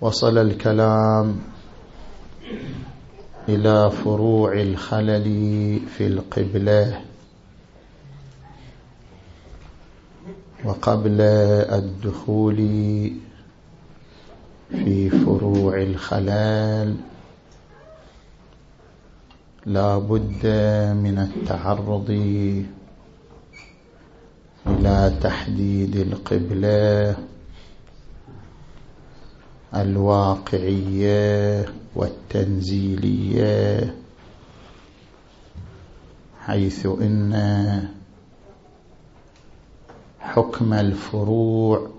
وصل الكلام إلى فروع الخلل في القبلة. وقبل الدخول في فروع الخلال لا بد من التعرض إلى تحديد القبلة. الواقعية والتنزيلية حيث إن حكم الفروع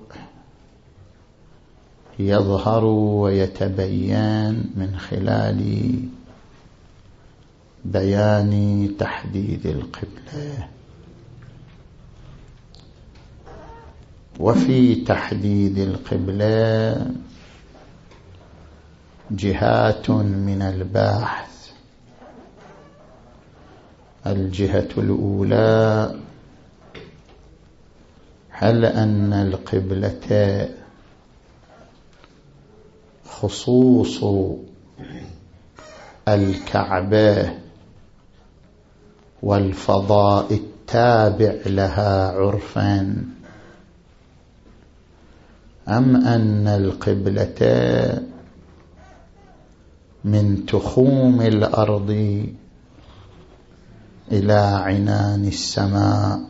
يظهر ويتبين من خلال بيان تحديد القبلة. وفي تحديد القبلة جهات من البحث الجهة الأولى هل أن القبلة خصوص الكعبة والفضاء التابع لها عرفا؟ أم أن القبلة من تخوم الأرض إلى عنان السماء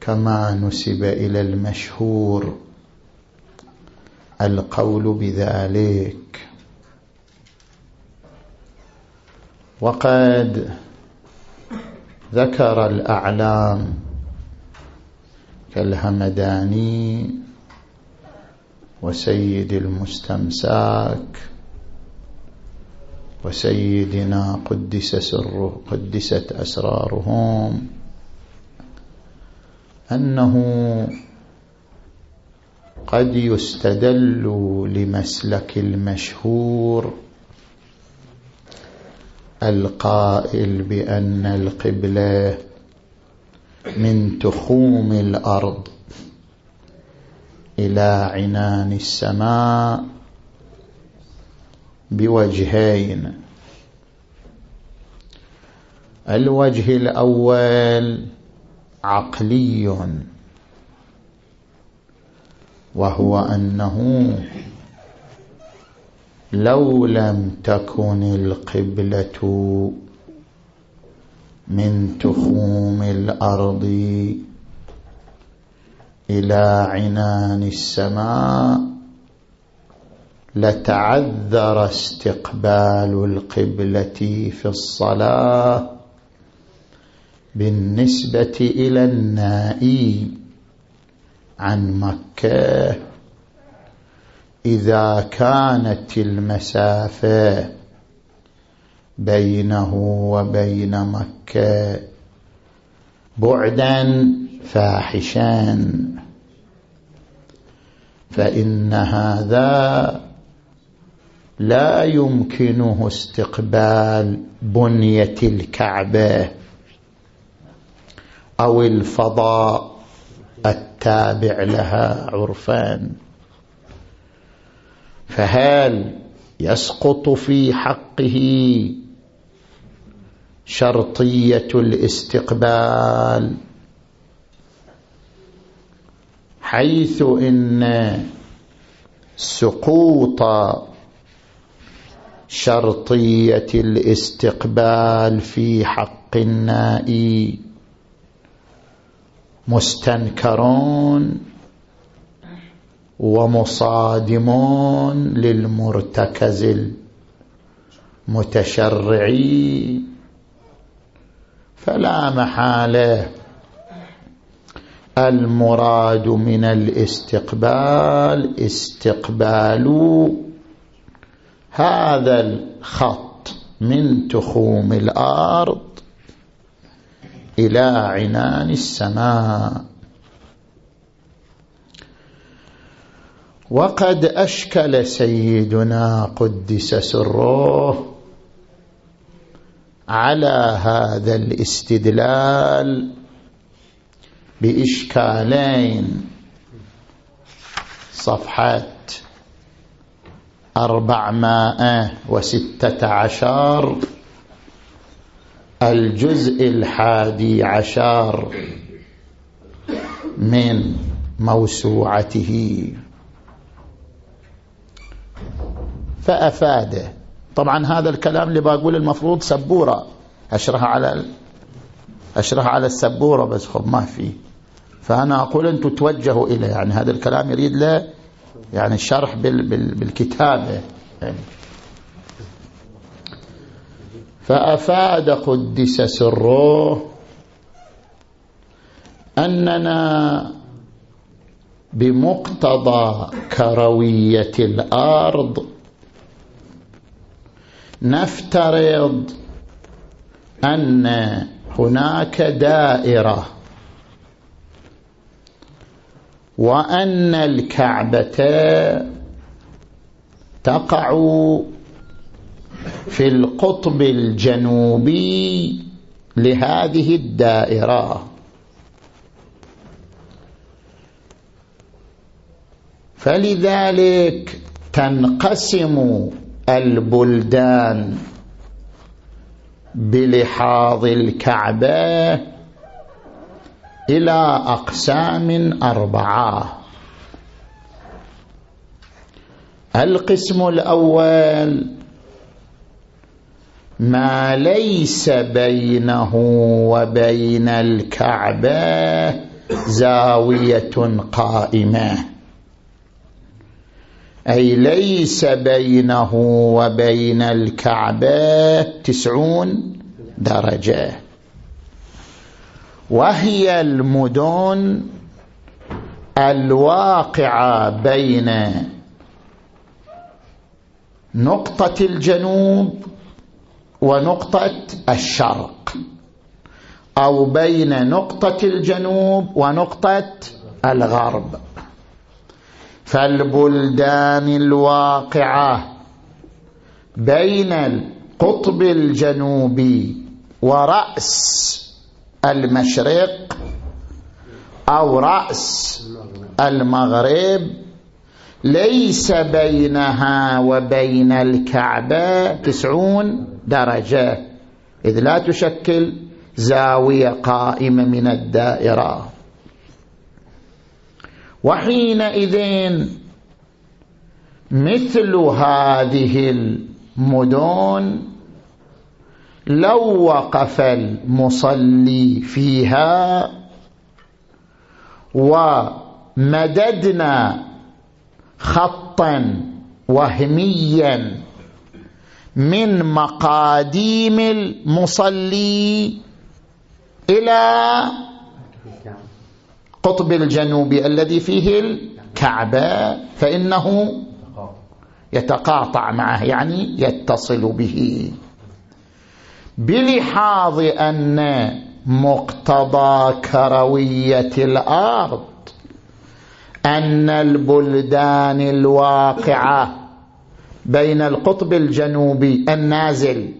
كما نسب إلى المشهور القول بذلك. وقد ذكر الأعلام كالهمداني وسيد المستمساك وسيدنا قدس سره قدست أسرارهم أنه قد يستدل لمسلك المشهور القائل بأن القبلة من تخوم الأرض إلى عنان السماء بوجهين. الوجه الأول عقلي. وهو أنه لو لم تكن القبلة من تخوم الأرض إلى عنان السماء لتعذر استقبال القبلة في الصلاة بالنسبة إلى النائي عن مكة. إذا كانت المسافة بينه وبين مكة بعدا فاحشا فإن هذا لا يمكنه استقبال بنية الكعبة أو الفضاء التابع لها عرفان. فهل يسقط في حقه شرطية الاستقبال؟ حيث إن سقوط شرطية الاستقبال في حق النائي. مستنكرون ومصادمون للمرتكز المتشرعي فلا محالة. المراد من الاستقبال استقبال هذا الخط من تخوم الأرض إلى عنان السماء. وقد أشكل سيدنا قدس سره على هذا الاستدلال بإشكالين. صفحة أربعمائة وستة عشر. الجزء الحادي عشر من موسوعته. فأفاده طبعا هذا الكلام اللي بقول المفروض سبورة. أشرح على أشرح على السبورة بس خب ما في. فأنا أقول أنتم توجهوا إليه يعني هذا الكلام يريد له يعني الشرح بال بال بالكتابة يعني فأفاد قدس سره أننا بمقتضى كروية الأرض نفترض أن هناك دائرة وأن الكعبة تقع في القطب الجنوبي لهذه الدائرة. فلذلك تنقسم البلدان بلحاظ الكعبة إلى أقسام أربعة. القسم الأول ما ليس بينه وبين الكعبة زاوية قائمة. أي ليس بينه وبين الكعبة تسعون درجة. وهي المدن الواقعة بين نقطة الجنوب ونقطة الشرق أو بين نقطة الجنوب ونقطة الغرب. فالبلدان الواقعة بين القطب الجنوبي ورأس المشرق أو رأس المغرب ليس بينها وبين الكعبة تسعون درجة. إذ لا تشكل زاوية قائمة من الدائرة. وحينئذ مثل هذه المدن لو وقف المصلي فيها ومددنا خطا وهميا من مقاديم المصلي إلى قطب الجنوب الذي فيه الكعبة فإنه يتقاطع معه يعني يتصل به. بلحاظ أن مقتضى كروية الأرض أن البلدان الواقعة بين القطب الجنوبي النازل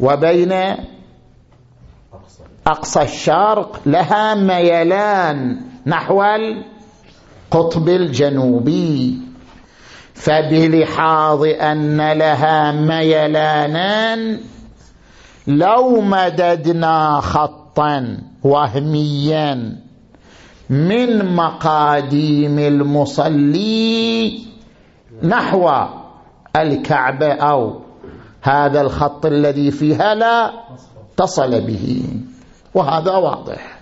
وبين أقصى الشرق لها ميلان نحو القطب الجنوبي. فبلحاظ أن لها ميلانان لو مددنا خطا وهميا من مقاديم المصلي نحو الكعبة أو هذا الخط الذي فيها لا اتصل به. وهذا واضح.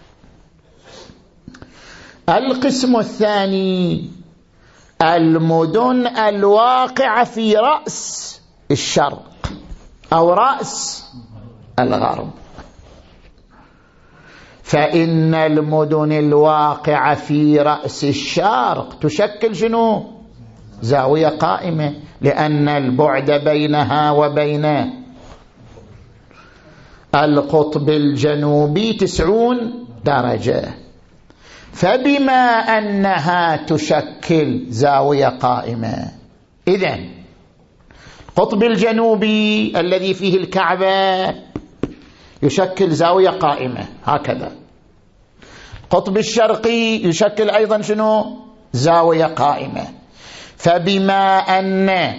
القسم الثاني المدن الواقعة في رأس الشرق أو رأس الغرب. فإن المدن الواقعة في رأس الشرق تشكل شنو؟ زاوية قائمة لأن البعد بينها وبين القطب الجنوبي تسعون درجة. فبما أنها تشكل زاوية قائمة إذن القطب الجنوبي الذي فيه الكعبة يشكل زاوية قائمة هكذا. القطب الشرقي يشكل أيضا شنو؟ زاوية قائمة. فبما أن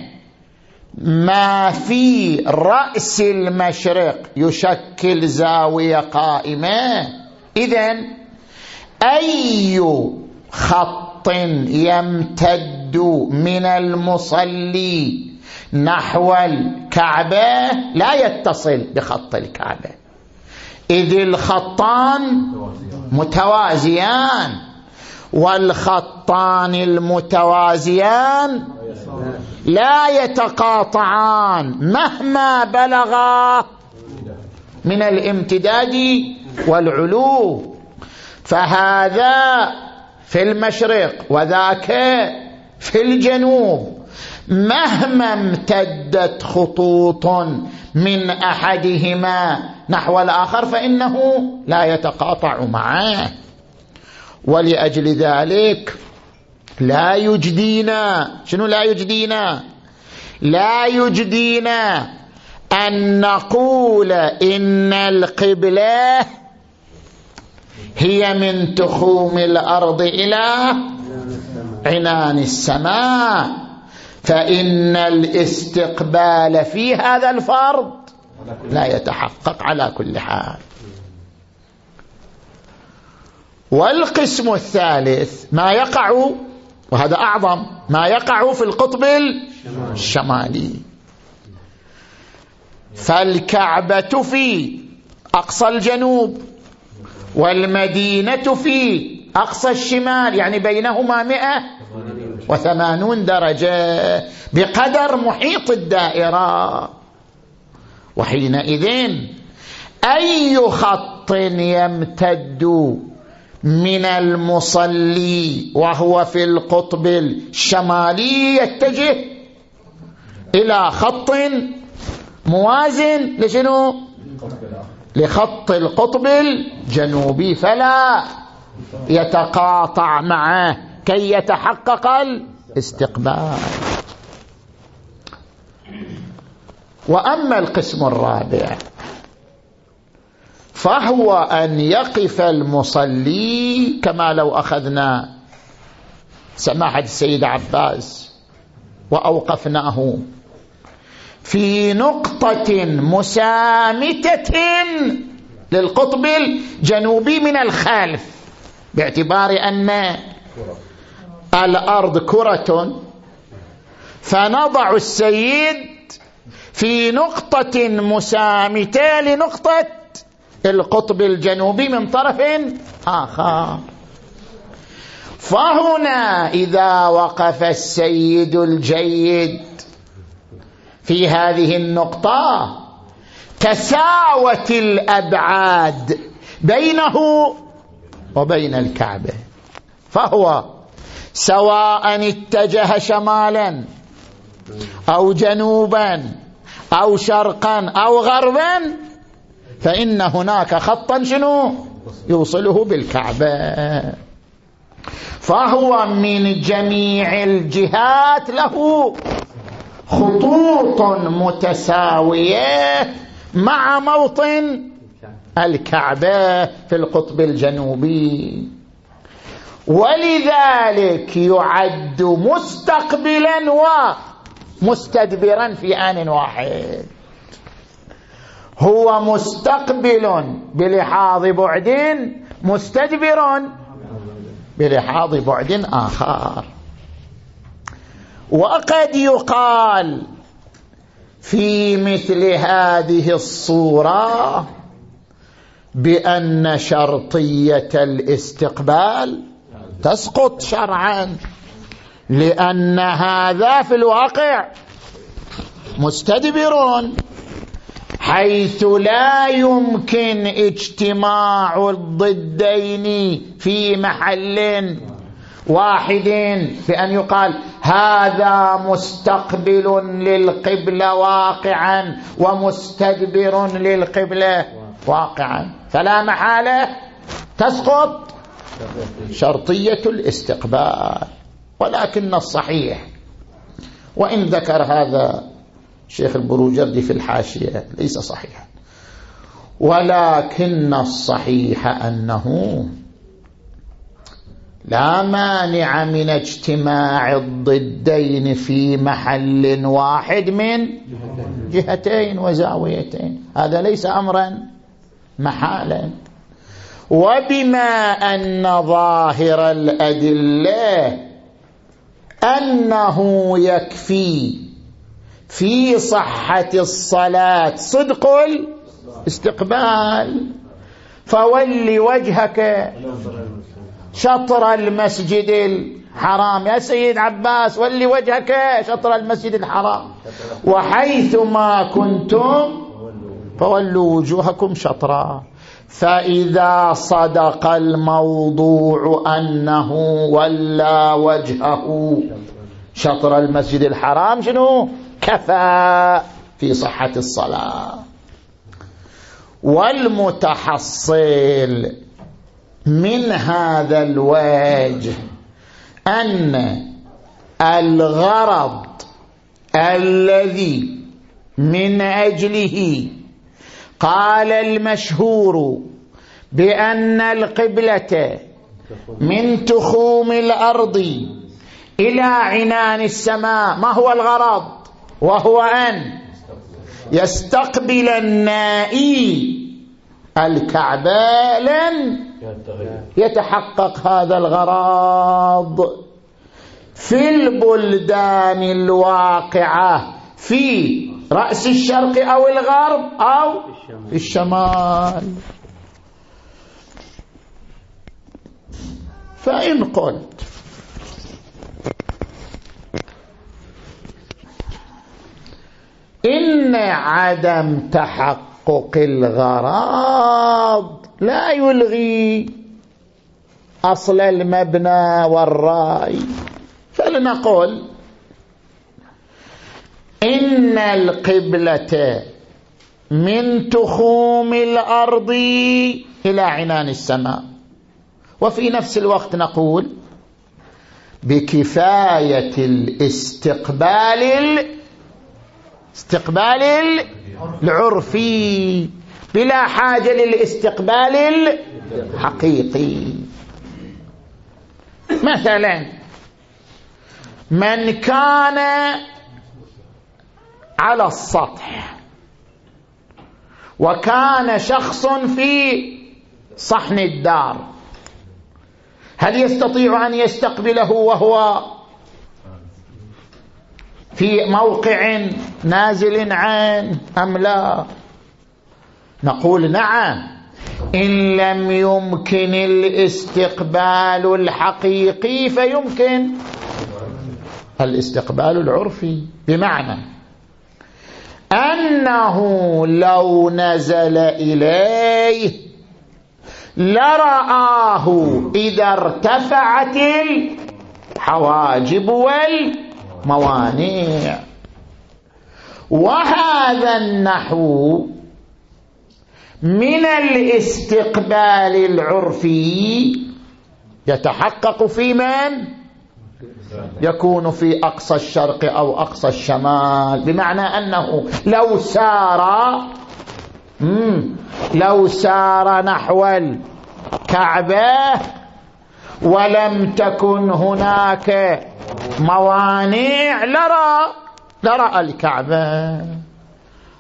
ما في رأس المشرق يشكل زاوية قائمة إذن أي خط يمتد من المصلي نحو الكعبة لا يتصل بخط الكعبة. إذ الخطان متوازيان والخطان المتوازيان لا يتقاطعان مهما بلغا من الامتداد والعلو. فهذا في المشرق وذاك في الجنوب. مهما امتدت خطوط من أحدهما نحو الآخر فإنه لا يتقاطع معه. ولأجل ذلك لا يجدينا. شنو لا يجدينا؟ لا يجدينا أن نقول إن القبلة هي من تخوم الأرض إلى عنان السماء. فإن الاستقبال في هذا الفرض لا يتحقق على كل حال. والقسم الثالث ما يقع وهذا أعظم ما يقع في القطب الشمالي. فالكعبة في أقصى الجنوب والمدينة في أقصى الشمال يعني بينهما مئة وثمانون درجة بقدر محيط الدائرة. وحينئذ أي خط يمتد من المصلي وهو في القطب الشمالي يتجه إلى خط موازن لشنو؟ لخط القطب الجنوبي فلا يتقاطع معه كي يتحقق الاستقبال. وأما القسم الرابع فهو أن يقف المصلي كما لو أخذنا سماحة السيد عباس وأوقفناه في نقطة مسامتة للقطب الجنوبي من الخلف باعتبار أن الأرض كرة فنضع السيد في نقطة مسامتة لنقطة القطب الجنوبي من طرف آخر. فهنا إذا وقف السيد الجيد في هذه النقطة تساوت الأبعاد بينه وبين الكعبة. فهو سواء اتجه شمالا أو جنوبا أو شرقا أو غربا فإن هناك خطا شنو؟ يوصله بالكعبة. فهو من جميع الجهات له خطوط متساوية مع موطن الكعبة في القطب الجنوبي. ولذلك يعد مستقبلا ومستدبرا في آن واحد. هو مستقبل بلحاظ بعد مستدبر بلحاظ بعد آخر. وقد يقال في مثل هذه الصورة بأن شرطية الاستقبال تسقط شرعا. لأن هذا في الواقع مستدبر حيث لا يمكن اجتماع الضدين في محل واحد بأن يقال هذا مستقبل للقبلة واقعا ومستدبر للقبلة واقعا. فلا محالة تسقط. شرطية الاستقبال. ولكن الصحيح. وإن ذكر هذا شيخ البروجردي في الحاشية ليس صحيحا. ولكن الصحيح أنه لا مانع من اجتماع الضدين في محل واحد من جهتين وزاويتين. هذا ليس أمرا محالا. وبما أن ظاهر الأدلة أنه يكفي في صحة الصلاة. صدق الاستقبال. فول وجهك شطر المسجد الحرام. يا سيد عباس ولي وجهك شطر المسجد الحرام. وحيثما كنتم فولوا وجوهكم شطرا. فإذا صدق الموضوع أنه ولى وجهه. شطر المسجد الحرام شنو؟ كفى في صحة الصلاة. والمتحصل من هذا الوجه أن الغرض الذي من أجله قال المشهور بأن القبلة من تخوم الأرض إلى عنان السماء. ما هو الغرض؟ وهو أن يستقبل النائي الكعبة لن يتحقق هذا الغرض. في البلدان الواقعة في رأس الشرق أو الغرب أو في الشمال. فإن قلت. إن عدم تحقق الغرض لا يلغي أصل المبنى والرأي. فلنقول إن القبلة من تخوم الأرض إلى عنان السماء. وفي نفس الوقت نقول بكفاية الاستقبال استقبال العرفي. بلا حاجة للاستقبال الحقيقي. مثلا من كان على السطح. وكان شخص في صحن الدار. هل يستطيع أن يستقبله وهو في موقع نازل عين أم لا؟ نقول نعم. إن لم يمكن الاستقبال الحقيقي فيمكن. الاستقبال العرفي. بمعنى أنه لو نزل إليه لرآه إذا ارتفعت الحواجب والموانع وهذا النحو من الاستقبال العرفي يتحقق في من؟ يكون في أقصى الشرق أو أقصى الشمال. بمعنى أنه لو سار لو سار نحو الكعبة ولم تكن هناك موانع لرى لرى الكعبة.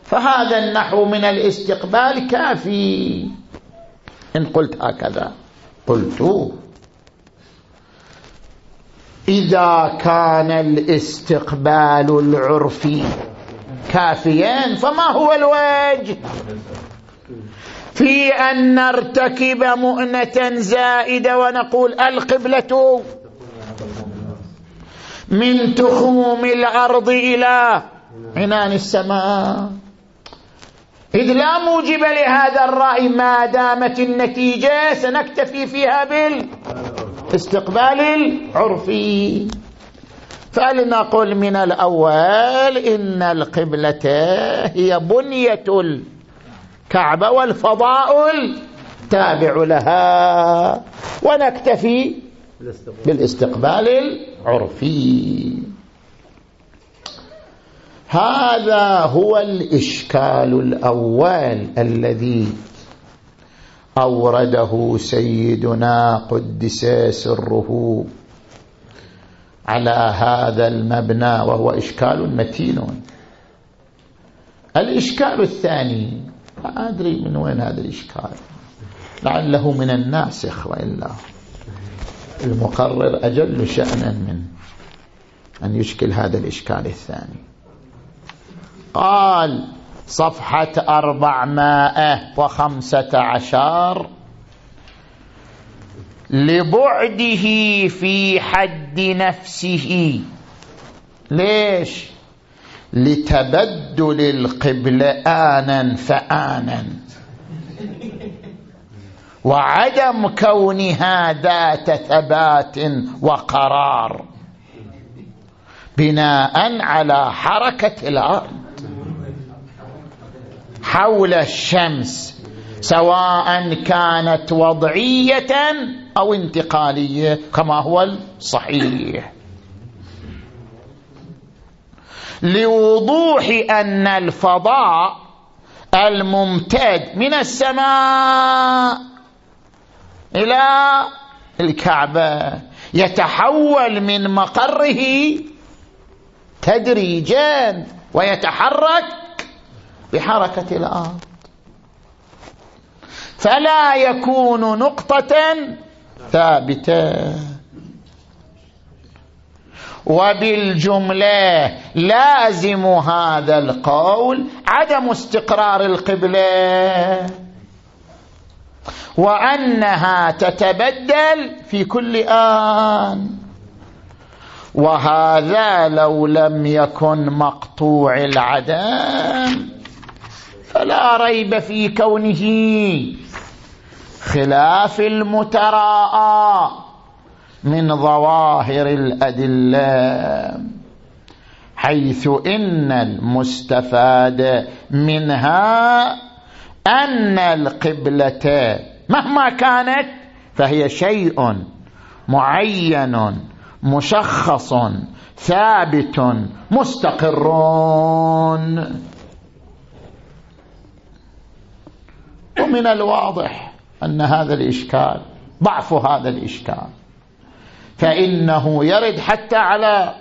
فهذا النحو من الاستقبال كافي. إن قلت هكذا. قلت إذا كان الاستقبال العرفي كافيا فما هو الوجه؟ في أن نرتكب مؤنة زائدة ونقول القبلة من تخوم الأرض إلى عنان السماء. إذ لا موجب لهذا الرأي ما دامت النتيجة سنكتفي فيها بالاستقبال العرفي فلنقل من الأول إن القبلة هي بنية الكعبة والفضاء التابع لها. ونكتفي بالاستقبال العرفي هذا هو الإشكال الأول الذي أورده سيدنا قدس سره على هذا المبنى وهو إشكال متين. الإشكال الثاني لا أدري من وين هذا الإشكال. لعله من الناسخ وإلا المقرر أجل شأنا من أن يشكل هذا الإشكال الثاني. قال صفحة أربعمائة وخمسة عشر. لبعده في حد نفسه. ليش؟ لتبدل القبل آنا فآنا. وعدم كونها ذات ثبات وقرار. بناء على حركة الأرض. حول الشمس سواء كانت وضعية أو انتقالية كما هو الصحيح. لوضوح أن الفضاء الممتد من السماء إلى الكعبة يتحول من مقره تدريجا ويتحرك بحركة الأرض. فلا يكون نقطة ثابتة. وبالجملة لازم هذا القول عدم استقرار القبلة. وأنها تتبدل في كل آن. وهذا لو لم يكن مقطوع العدم. فلا ريب في كونه. خلاف المتراءى من ظواهر الأدلة حيث إن المستفاد منها أن القبلة مهما كانت فهي شيء معين مشخص ثابت مستقر. ومن الواضح أن هذا الإشكال ضعف هذا الإشكال. فإنه يرد حتى على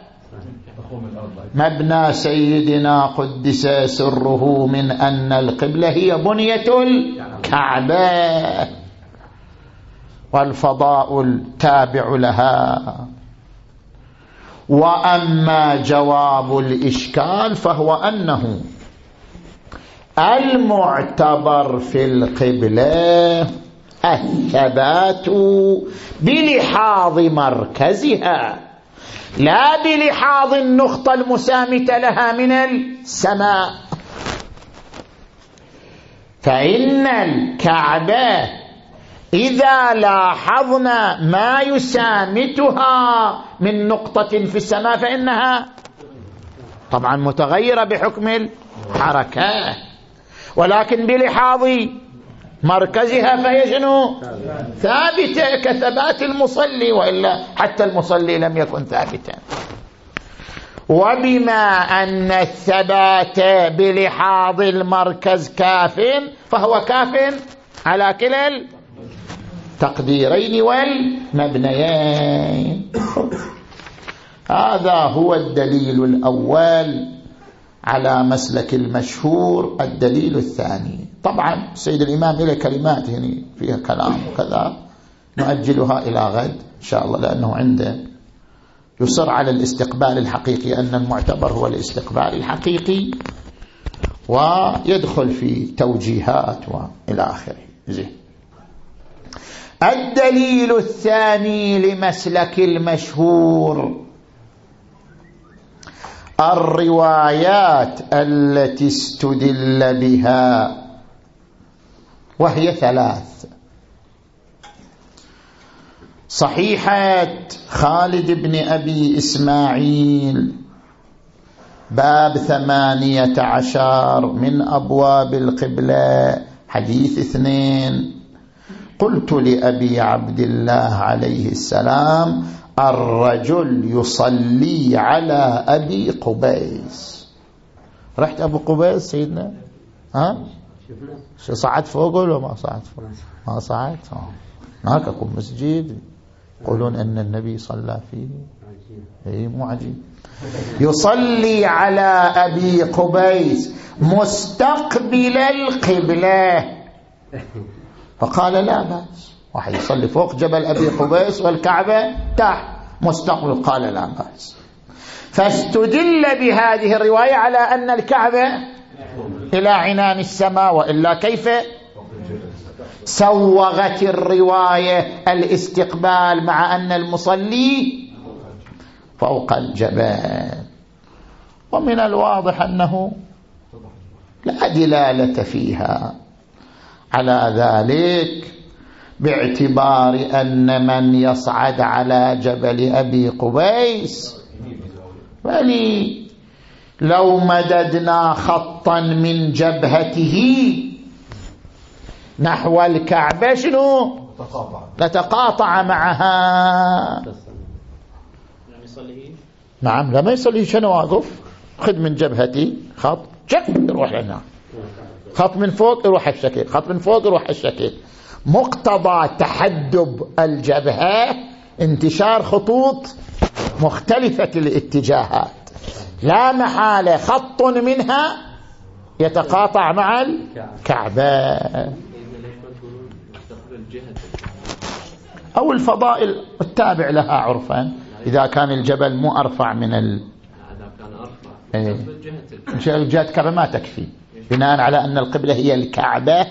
مبنى سيدنا قدس سره من أن القبلة هي بنية الكعبة والفضاء التابع لها. وأما جواب الإشكال فهو أنه المعتبر في القبلة الثبات بلحاظ مركزها لا بلحاظ النقطة المسامتة لها من السماء. فإن الكعبة إذا لاحظنا ما يسامتها من نقطة في السماء فإنها طبعا متغيرة بحكم الحركة. ولكن بلحاظ مركزها فهي شنو؟ ثابتة كثبات المصلي وإلا حتى المصلي لم يكن ثابتا. وبما أن الثبات بلحاظ المركز كاف فهو كاف على كلا التقديرين والمبنيين. هذا هو الدليل الأول. على مسلك المشهور الدليل الثاني. طبعا سيد الإمام إلى كلمات هنا فيها كلام وكذا. نؤجلها إلى غد إن شاء الله لأنه عنده يصر على الاستقبال الحقيقي أن المعتبر هو الاستقبال الحقيقي ويدخل في توجيهات وإلى آخره. زين. الدليل الثاني لمسلك المشهور الروايات التي استدل بها. وهي ثلاث. صحيحة خالد بن أبي إسماعيل. باب ثمانية عشر من أبواب القبلة حديث اثنين. قلت لأبي عبد الله عليه السلام الرجل يصلي على أبي قبيس. رحت أبو قبيس سيدنا؟ ها؟ صعد فوق ولا ما صعد فوق؟ ما صعد. هناك أكون مسجد يقولون أن النبي صلى فيه. اي مو عجيب. يصلي على أبي قبيس مستقبل القبلة. فقال لا بأس. واحد يصلي فوق جبل أبي قبيس والكعبة تحت. مستقبل قال لا بأس. فاستدل بهذه الرواية على أن الكعبة إلى عنان السماء وإلا كيف؟ سوغت الرواية الاستقبال مع أن المصلي فوق الجبل ومن الواضح أنه لا دلالة فيها. على ذلك باعتبار أن من يصعد على جبل أبي قبيس. بل لو مددنا خطا من جبهته نحو الكعبة شنو؟ لتقاطع معها. نعم لا ما يصلي. شنو واقف؟ خذ من جبهتي. خط. شك يروح لهنا. خط من فوق يروح الشكل. خط من فوق يروح الشكل. مقتضى تحدب الجبهة انتشار خطوط مختلفة الاتجاهات لا محالة خط منها يتقاطع مع الكعبة. أو الفضائل التابع لها عرفا إذا كان الجبل مو أرفع من ال إيه. جهة الكعبة ما تكفي. بناء على أن القبلة هي الكعبة.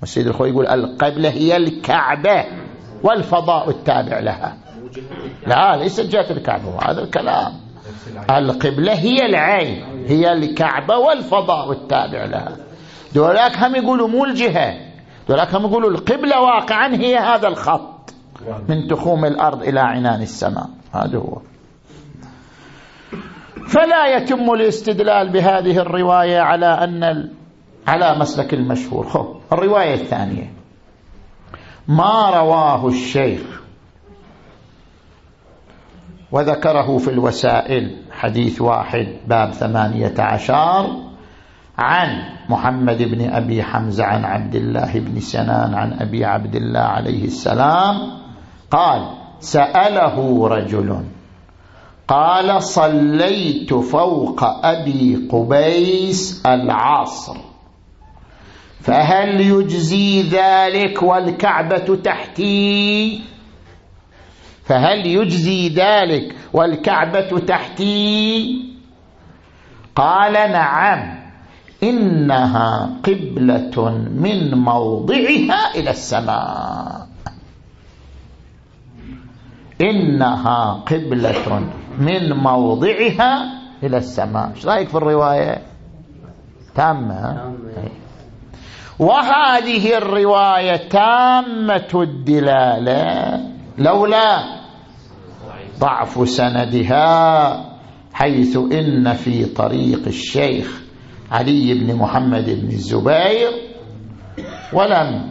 والسيد الخوي يقول القبلة هي الكعبة والفضاء التابع لها. لا ليس جهة الكعبة هذا الكلام. القبلة هي العين هي الكعبة والفضاء التابع لها. دولاك هم يقولوا مو الجهة دولاك هم يقولوا القبلة واقعا هي هذا الخط من تخوم الأرض إلى عنان السماء. هذا هو. فلا يتم الاستدلال بهذه الرواية على أن على مسلك المشهور. خب الرواية الثانية. ما رواه الشيخ وذكره في الوسائل حديث واحد باب ثمانية عشر عن محمد بن أبي حمزة عن عبد الله بن سنان عن أبي عبد الله عليه السلام قال سأله رجل قال صليت فوق أبي قبيس العصر. فهل يجزي ذلك والكعبة تحتي؟ فهل يجزي ذلك والكعبة تحتي؟ قال نعم إنها قبلة من موضعها إلى السماء. إنها قبلة من موضعها إلى السماء. إيش رأيك في الرواية؟ تامة. وهذه الرواية تامة الدلالة. لولا ضعف سندها حيث إن في طريق الشيخ علي بن محمد بن الزبير ولم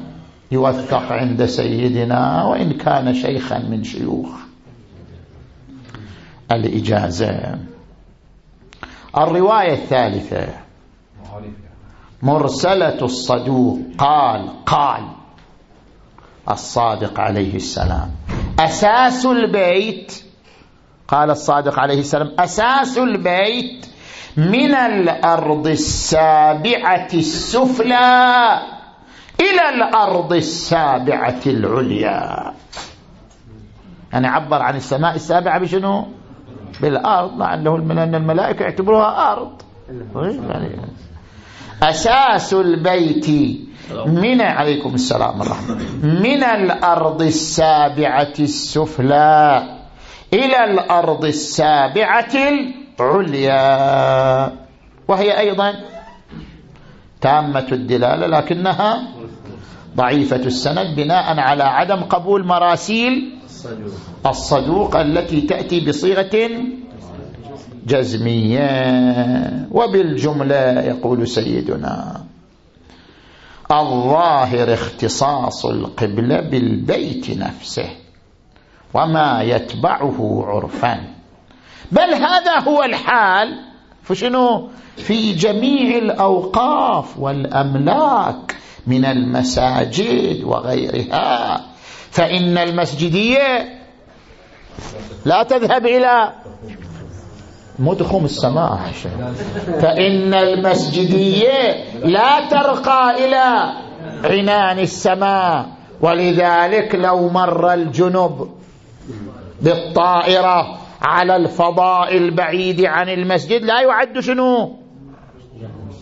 يوثق عند سيدنا وإن كان شيخا من شيوخ. الإجازة. الرواية الثالثة. مرسلة الصدوق. قال قال. الصادق عليه السلام. أساس البيت قال الصادق عليه السلام أساس البيت من الأرض السابعة السفلى إلى الأرض السابعة العليا. يعني عبر عن السماء السابعة بشنو؟ بالأرض. مع أنه من الملائكة يعتبروها أرض. يعني أساس البيت. من عليكم السلام الرحمة من الأرض السابعة السفلى إلى الأرض السابعة عليا وهي أيضا تامة الدلالة لكنها ضعيفة السند بناء على عدم قبول مراسيل الصدوق التي تأتي بصيغة جزمية وبالجملة يقول سيدنا الظاهر اختصاص القبلة بالبيت نفسه وما يتبعه عرفا. بل هذا هو الحال فشنو؟ في جميع الأوقاف والأملاك من المساجد وغيرها. فإن المسجدية لا تذهب إلى مدخم السماء. فإن المسجدية لا ترقى إلى عنان السماء. ولذلك لو مر الجنب بالطائرة على الفضاء البعيد عن المسجد لا يعد شنو؟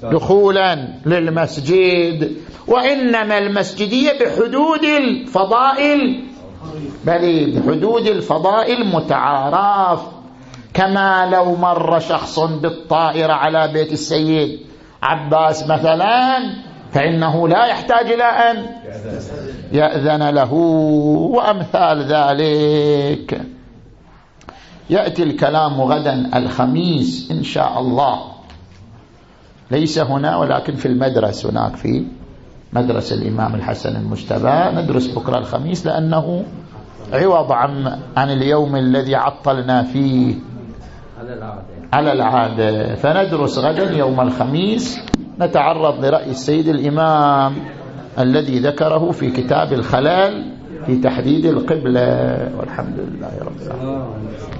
دخولا للمسجد. وإنما المسجدية بحدود الفضائل بل بحدود الفضاء المتعارف. كما لو مر شخص بالطائرة على بيت السيد عباس مثلا فإنه لا يحتاج إلى أن يأذن له وأمثال ذلك. يأتي الكلام غدا الخميس إن شاء الله. ليس هنا ولكن في المدرس هناك في مدرسة الإمام الحسن المجتبى. ندرس بكرة الخميس لأنه عوض عن, عن اليوم الذي عطلنا فيه. على العادة فندرس غدا يوم الخميس. نتعرض لرأي السيد الإمام الذي ذكره في كتاب الخلال في تحديد القبلة. والحمد لله رب العالمين.